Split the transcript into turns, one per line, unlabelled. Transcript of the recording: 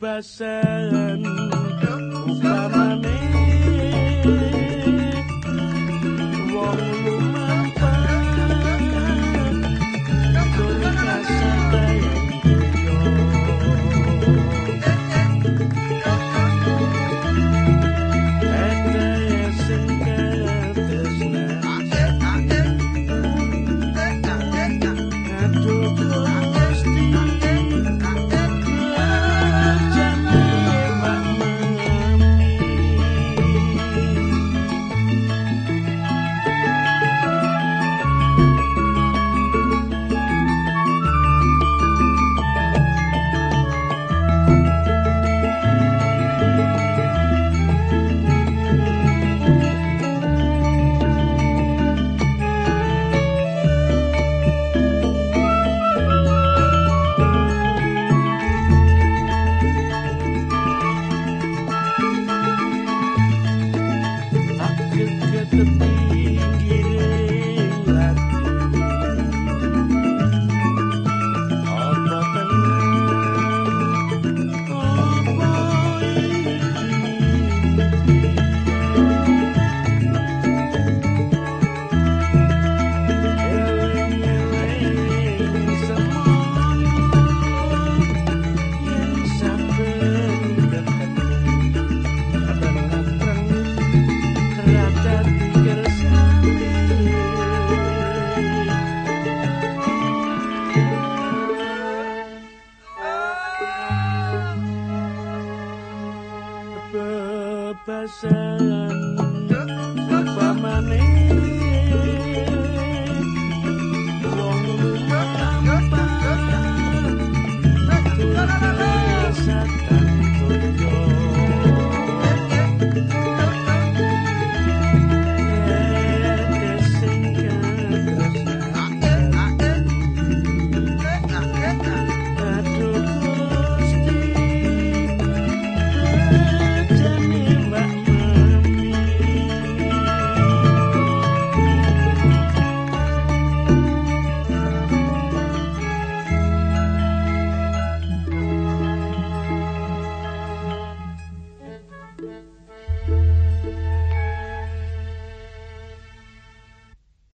pasal sang Pamaning